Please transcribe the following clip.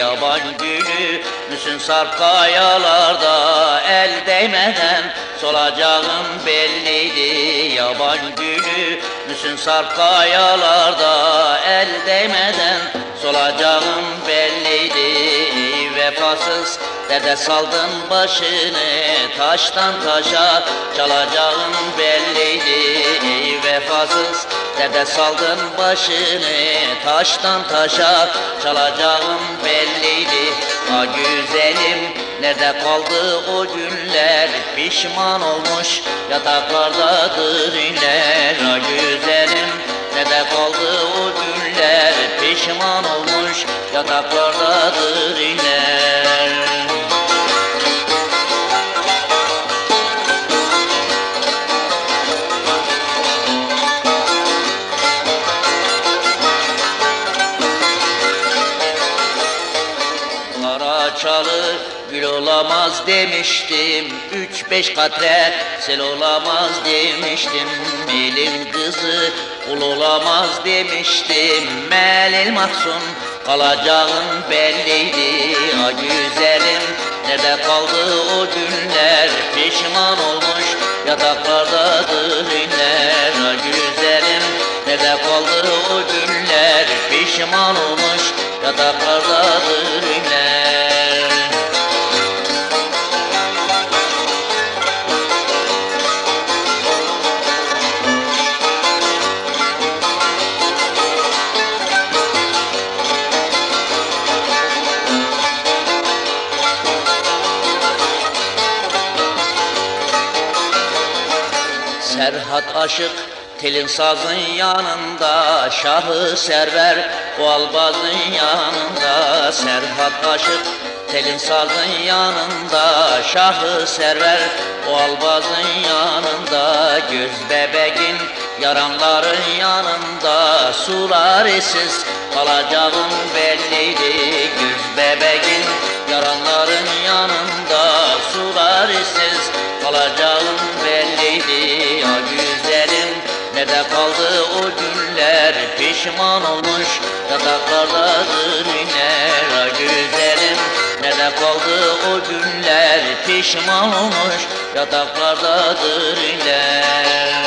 yaban gülü Müsün sarp kayalarda el değmeden. Solacağım belliydi yaban gülü Müsün sarp kayalarda Dede saldın başını taştan taşa Çalacağın belliydi ey vefasız. Dede saldın başını taştan taşa Çalacağın belliydi. Ha güzelim Nerede kaldı o günler pişman olmuş Yataklardadır inler ha güzelim Nerede kaldı o günler pişman olmuş Yataklardadır inler Kara çalı gül olamaz demiştim. Üç beş katre sel olamaz demiştim. Elin kızı kul olamaz demiştim. Melil mahzun kalacağın belliydi. Ha güzelim nerede kaldı o günler? Pişman olmuş yataklardadır inler Ha güzelim nerede kaldı o günler? Pişman olmuş yataklardadır inler Serhat aşık telin sazın yanında Şahı server o albazın yanında. Serhat aşık telin sazın yanında Şahı server o albazın yanında. Göz bebeğin yaranların yanında Sular esiz kalacağın belliydi. Göz bebeğin yaranların yanında Nerede kaldı o günler pişman olmuş yataklardadır iner güzelim Nerede kaldı o günler pişman olmuş yataklardadır iner